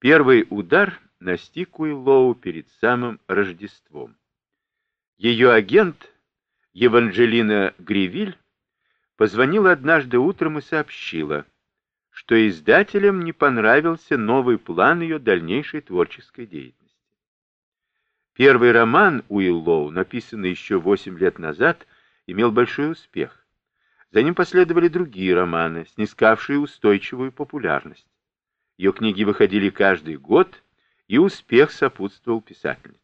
Первый удар настиг Уиллоу перед самым Рождеством. Ее агент, Еванжелина Гривиль, позвонила однажды утром и сообщила, что издателям не понравился новый план ее дальнейшей творческой деятельности. Первый роман Уиллоу, написанный еще восемь лет назад, имел большой успех. За ним последовали другие романы, снискавшие устойчивую популярность. Ее книги выходили каждый год, и успех сопутствовал писательнице.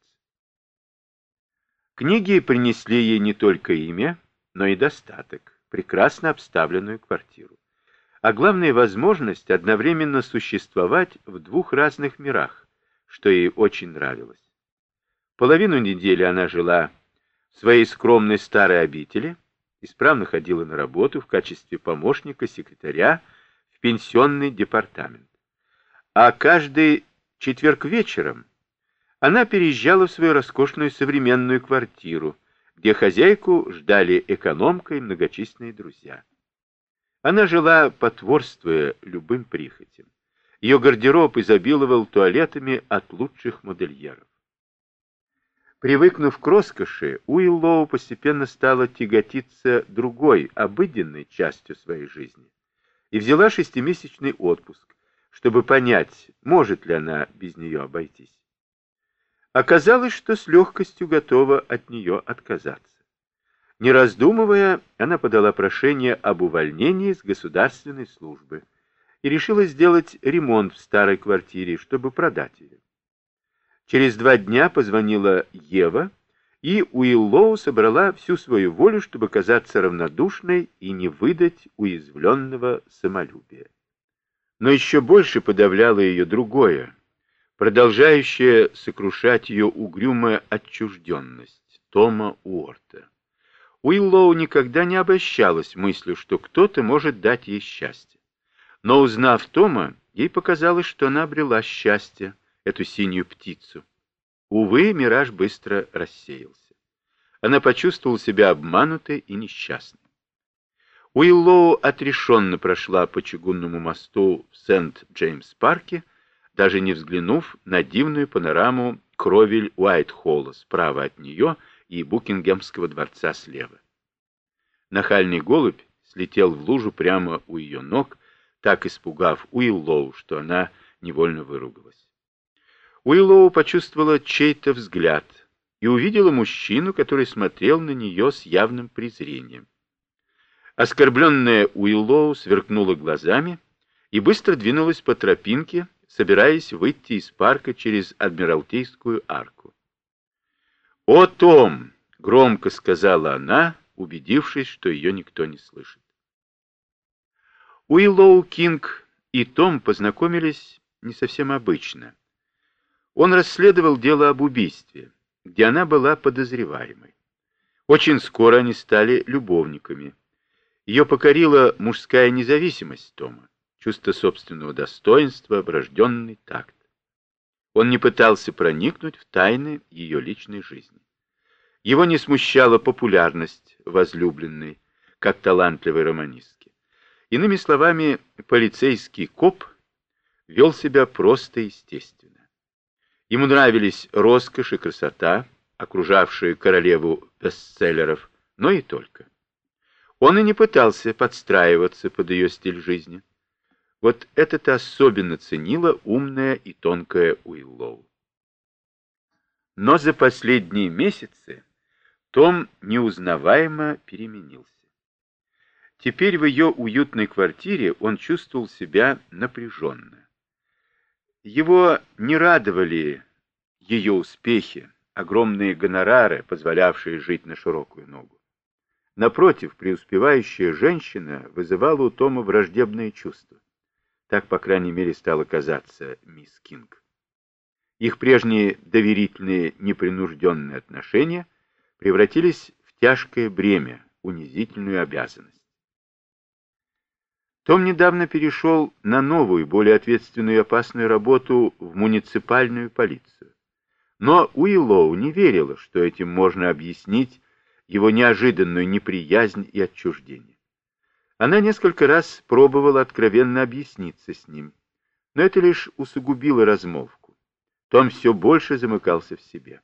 Книги принесли ей не только имя, но и достаток, прекрасно обставленную квартиру. А главная возможность одновременно существовать в двух разных мирах, что ей очень нравилось. Половину недели она жила в своей скромной старой обители, исправно ходила на работу в качестве помощника секретаря в пенсионный департамент. А каждый четверг вечером она переезжала в свою роскошную современную квартиру, где хозяйку ждали экономка и многочисленные друзья. Она жила, потворствуя любым прихотям. Ее гардероб изобиловал туалетами от лучших модельеров. Привыкнув к роскоши, Уиллоу постепенно стала тяготиться другой, обыденной частью своей жизни и взяла шестимесячный отпуск, чтобы понять, может ли она без нее обойтись. Оказалось, что с легкостью готова от нее отказаться. Не раздумывая, она подала прошение об увольнении с государственной службы и решила сделать ремонт в старой квартире, чтобы продать ее. Через два дня позвонила Ева, и Уиллоу собрала всю свою волю, чтобы казаться равнодушной и не выдать уязвленного самолюбия. Но еще больше подавляло ее другое, продолжающее сокрушать ее угрюмая отчужденность Тома Уорта. Уиллоу никогда не обольщалась мыслью, что кто-то может дать ей счастье. Но узнав Тома, ей показалось, что она обрела счастье, эту синюю птицу. Увы, мираж быстро рассеялся. Она почувствовала себя обманутой и несчастной. Уиллоу отрешенно прошла по чугунному мосту в Сент-Джеймс-парке, даже не взглянув на дивную панораму кровель Уайт-Холла справа от нее и Букингемского дворца слева. Нахальный голубь слетел в лужу прямо у ее ног, так испугав Уиллоу, что она невольно выругалась. Уиллоу почувствовала чей-то взгляд и увидела мужчину, который смотрел на нее с явным презрением. Оскорбленная Уиллоу сверкнула глазами и быстро двинулась по тропинке, собираясь выйти из парка через Адмиралтейскую арку. «О, Том!» — громко сказала она, убедившись, что ее никто не слышит. Уиллоу Кинг и Том познакомились не совсем обычно — он расследовал дело об убийстве, где она была подозреваемой. Очень скоро они стали любовниками. Ее покорила мужская независимость Тома, чувство собственного достоинства, врожденный такт. Он не пытался проникнуть в тайны ее личной жизни. Его не смущала популярность возлюбленной, как талантливой романистки. Иными словами, полицейский коп вел себя просто естественно. Ему нравились роскошь и красота, окружавшие королеву бестселлеров, но и только. Он и не пытался подстраиваться под ее стиль жизни. Вот это-то особенно ценила умная и тонкая Уиллоу. Но за последние месяцы Том неузнаваемо переменился. Теперь в ее уютной квартире он чувствовал себя напряженно. Его не радовали ее успехи, огромные гонорары, позволявшие жить на широкую ногу. Напротив, преуспевающая женщина вызывала у Тома враждебные чувства. Так, по крайней мере, стало казаться мисс Кинг. Их прежние доверительные, непринужденные отношения превратились в тяжкое бремя, унизительную обязанность. Том недавно перешел на новую, более ответственную и опасную работу в муниципальную полицию. Но Уиллоу не верила, что этим можно объяснить его неожиданную неприязнь и отчуждение. Она несколько раз пробовала откровенно объясниться с ним, Но это лишь усугубило размолвку. Том все больше замыкался в себе.